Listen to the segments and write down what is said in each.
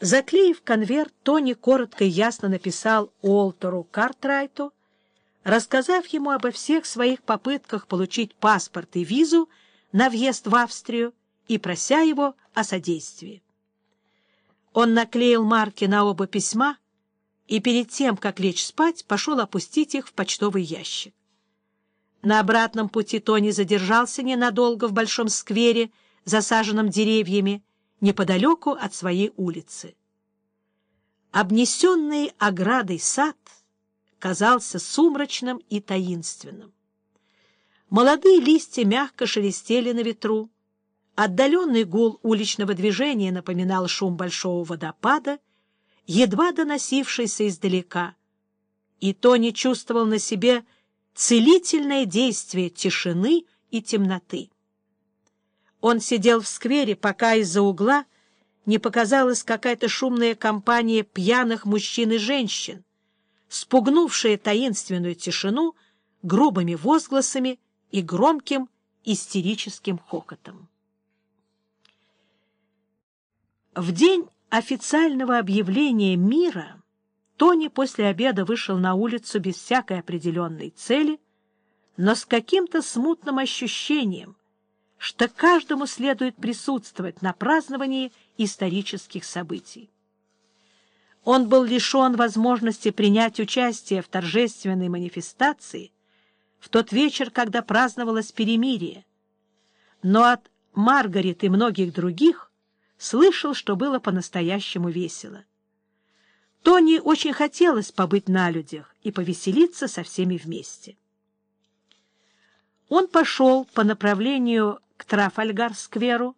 Заклеив конверт, Тони коротко и ясно написал Уолтеру Картрайту, рассказав ему обо всех своих попытках получить паспорт и визу на въезд в Австрию и прося его о содействии. Он наклеил марки на оба письма и перед тем, как лечь спать, пошел опустить их в почтовый ящик. На обратном пути Тони задержался ненадолго в большом сквере, засаженном деревьями, неподалеку от своей улицы. Обнесенный оградой сад казался сумрачным и таинственным. Молодые листья мягко шелестели на ветру, отдаленный гул уличного движения напоминал шум большого водопада, едва доносившийся издалека, и Тони чувствовал на себе целительное действие тишины и темноты. Он сидел в сквере, пока из-за угла не показалась какая-то шумная компания пьяных мужчин и женщин, спугнувшая таинственную тишину грубыми возгласами и громким истерическим хохотом. В день официального объявления мира Тони после обеда вышел на улицу без всякой определенной цели, но с каким-то смутным ощущением, что каждому следует присутствовать на праздновании исторических событий. Он был лишен возможности принять участие в торжественной манифестации в тот вечер, когда праздновалось перемирие, но от Маргарет и многих других слышал, что было по-настоящему весело. Тони очень хотелось побыть на людях и повеселиться со всеми вместе. Он пошел по направлению к Трафальгар-скверу,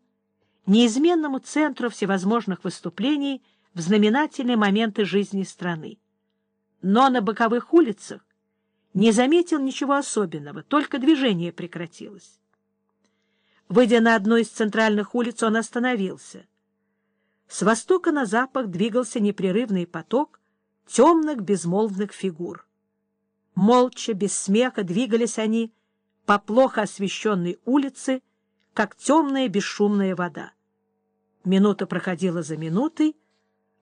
неизменному центру всевозможных выступлений в знаменательные моменты жизни страны. Но на боковых улицах не заметил ничего особенного, только движение прекратилось. Выйдя на одну из центральных улиц, он остановился. С востока на запад двигался непрерывный поток темных безмолвных фигур. Молча, без смеха двигались они по плохо освещенной улице, как темная бесшумная вода. Минута проходила за минутой,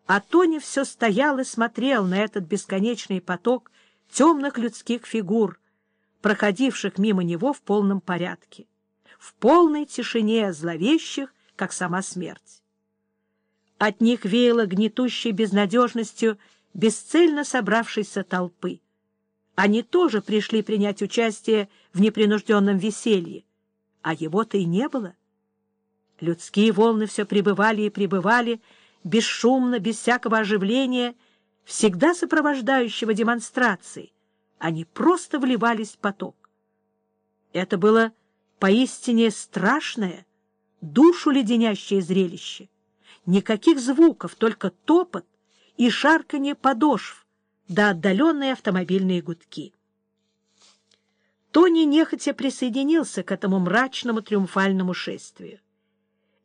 а Тони все стоял и смотрел на этот бесконечный поток темных людских фигур, проходивших мимо него в полном порядке, в полной тишине зловещих, как сама смерть. От них веяло гнетущей безнадежностью бесцельно собравшейся толпы. Они тоже пришли принять участие в непринужденном веселье, а его-то и не было. Людские волны все пребывали и пребывали, бесшумно, без всякого оживления, всегда сопровождающего демонстрации. Они просто вливались в поток. Это было поистине страшное, душу леденящее зрелище. Никаких звуков, только топот и шарканье подошв, да отдаленные автомобильные гудки. Тони нехотя присоединился к этому мрачному триумфальному шествию.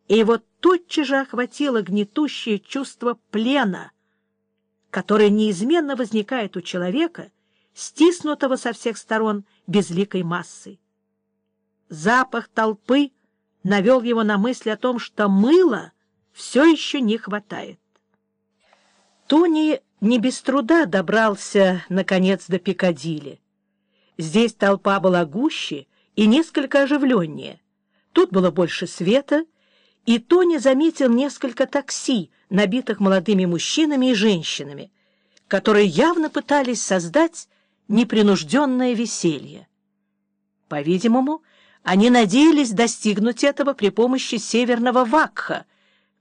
И его тотчас же охватило гнетущее чувство плена, которое неизменно возникает у человека, стиснутого со всех сторон безликой массой. Запах толпы навел его на мысль о том, что мыла все еще не хватает. Тони не без труда добрался, наконец, до Пикадилли. Здесь толпа была гуще и несколько оживленнее. Тут было больше света, и Тони заметил несколько такси, набитых молодыми мужчинами и женщинами, которые явно пытались создать непринужденное веселье. По-видимому, они надеялись достигнуть этого при помощи северного вакха,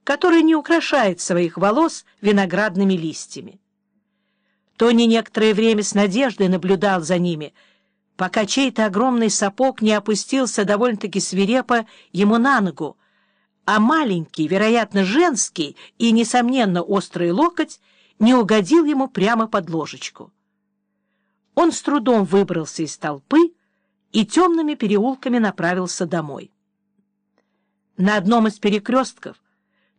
который не украшает своих волос виноградными листьями. Тони некоторое время с надеждой наблюдал за ними, пока чей-то огромный сапог не опустился довольно-таки свирепо ему на ногу, а маленький, вероятно, женский и, несомненно, острый локоть не угодил ему прямо под ложечку. Он с трудом выбрался из толпы и темными переулками направился домой. На одном из перекрестков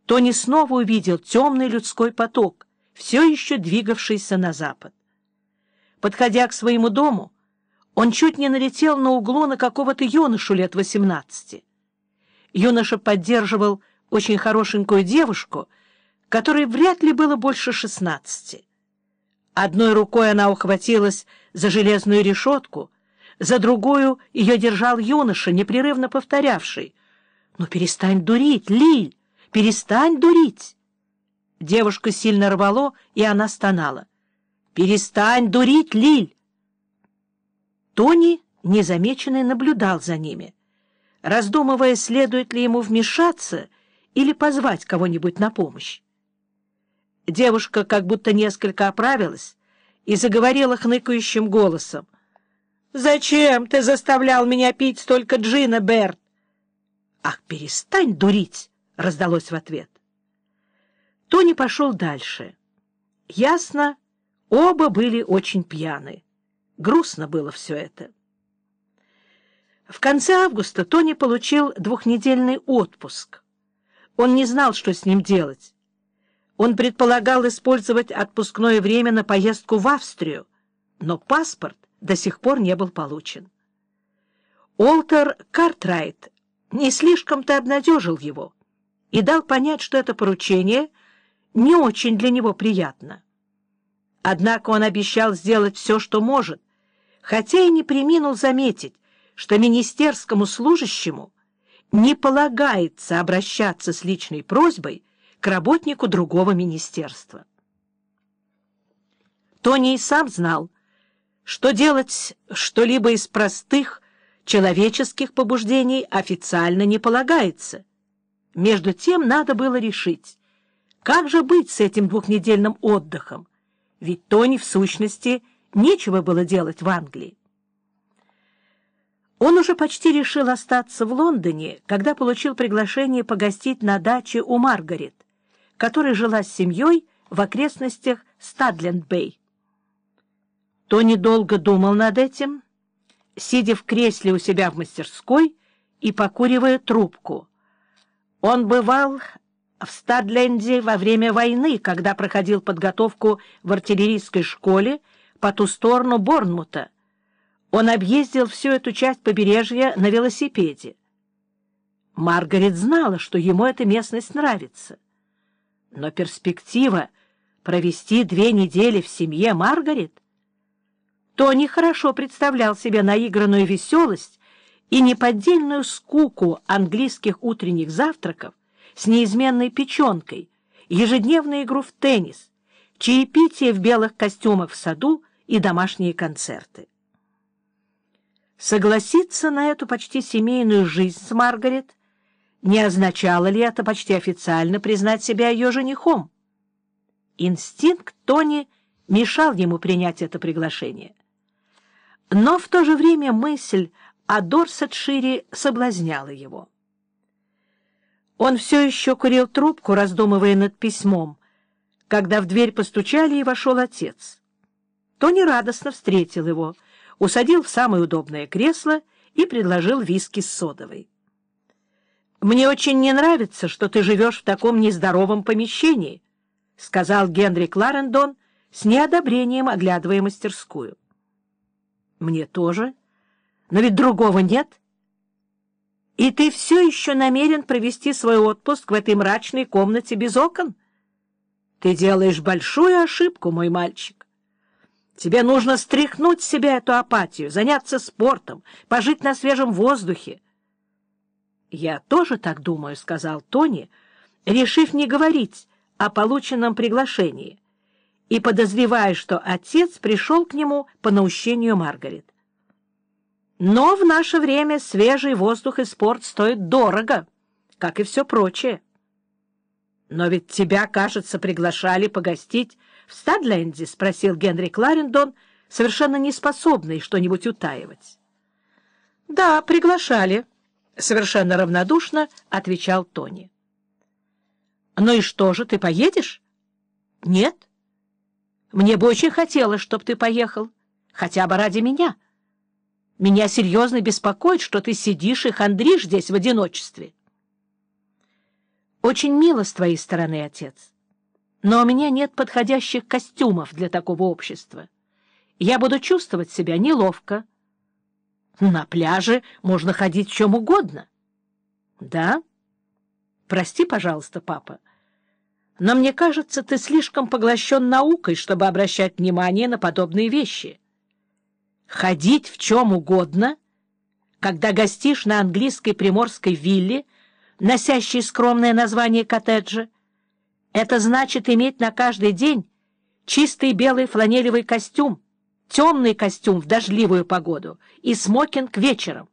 Тони снова увидел темный людской поток, все еще двигавшийся на запад. Подходя к своему дому, он чуть не налетел на углу на какого-то юношу лет восемнадцати. Юноша поддерживал очень хорошенькую девушку, которой вряд ли было больше шестнадцати. Одной рукой она ухватилась за железную решетку, за другую ее держал юноша, непрерывно повторявший. «Ну, перестань дурить, Лиль, перестань дурить!» Девушка сильно рвало, и она стонала. «Перестань дурить, Лиль!» Тони, незамеченный, наблюдал за ними, раздумывая, следует ли ему вмешаться или позвать кого-нибудь на помощь. Девушка как будто несколько оправилась и заговорила хныкающим голосом. «Зачем ты заставлял меня пить столько джина, Берт?» «Ах, перестань дурить!» — раздалось в ответ. Тони пошел дальше. Ясно, оба были очень пьяны. Грустно было все это. В конце августа Тони получил двухнедельный отпуск. Он не знал, что с ним делать. Он предполагал использовать отпускное время на поездку в Австрию, но паспорт до сих пор не был получен. Олтер Картрайт не слишком-то обнадежил его и дал понять, что это поручение не очень для него приятно. Однако он обещал сделать все, что может, хотя и не приминул заметить, что министерскому служащему не полагается обращаться с личной просьбой к работнику другого министерства. Тони и сам знал, что делать что-либо из простых человеческих побуждений официально не полагается. Между тем надо было решить, как же быть с этим двухнедельным отдыхом, ведь Тони, в сущности, нечего было делать в Англии. Он уже почти решил остаться в Лондоне, когда получил приглашение погостить на даче у Маргарет, которая жила с семьей в окрестностях Стадленд-Бэй. Тони долго думал над этим, сидя в кресле у себя в мастерской и покуривая трубку. Он бывал в Стадленде во время войны, когда проходил подготовку в артиллерийской школе по ту сторону Борнмута. Он объездил всю эту часть побережья на велосипеде. Маргарет знала, что ему эта местность нравится. Но перспектива провести две недели в семье Маргарет Тони хорошо представлял себе наигранную веселость и неподдельную скуку английских утренних завтраков с неизменной печенкой, ежедневную игру в теннис, чаепитие в белых костюмах в саду и домашние концерты. Согласиться на эту почти семейную жизнь с Маргарет не означало ли это почти официально признать себя ее женихом? Инстинкт Тони мешал ему принять это приглашение. Но в то же время мысль о Дорсетшире соблазняла его. Он все еще курил трубку, раздумывая над письмом, когда в дверь постучали и вошел отец. Тони радостно встретил его, усадил в самое удобное кресло и предложил виски с содовой. «Мне очень не нравится, что ты живешь в таком нездоровом помещении», — сказал Генри Кларендон с неодобрением, оглядывая мастерскую. «Мне тоже. Но ведь другого нет». «И ты все еще намерен провести свой отпуск в этой мрачной комнате без окон? Ты делаешь большую ошибку, мой мальчик. Тебе нужно стряхнуть себя эту апатию, заняться спортом, пожить на свежем воздухе. «Я тоже так думаю», — сказал Тони, решив не говорить о полученном приглашении и подозревая, что отец пришел к нему по наущению Маргарет. «Но в наше время свежий воздух и спорт стоят дорого, как и все прочее. Но ведь тебя, кажется, приглашали погостить в Стадленде?» — спросил Генри Кларендон, совершенно неспособный что-нибудь утаивать. «Да, приглашали». — совершенно равнодушно отвечал Тони. — Ну и что же, ты поедешь? — Нет. Мне бы очень хотелось, чтобы ты поехал, хотя бы ради меня. Меня серьезно беспокоит, что ты сидишь и хандришь здесь в одиночестве. — Очень мило с твоей стороны, отец. Но у меня нет подходящих костюмов для такого общества. Я буду чувствовать себя неловко. — на пляже можно ходить в чем угодно. — Да? Прости, пожалуйста, папа. но мне кажется, ты слишком поглощен наукой, чтобы обращать внимание на подобные вещи. Ходить в чем угодно, когда гостишь на английской приморской вилле, носящей скромное название коттеджа, это значит иметь на каждый день чистый белый фланелевый костюм, темный костюм в дождливую погоду и смокинг вечером.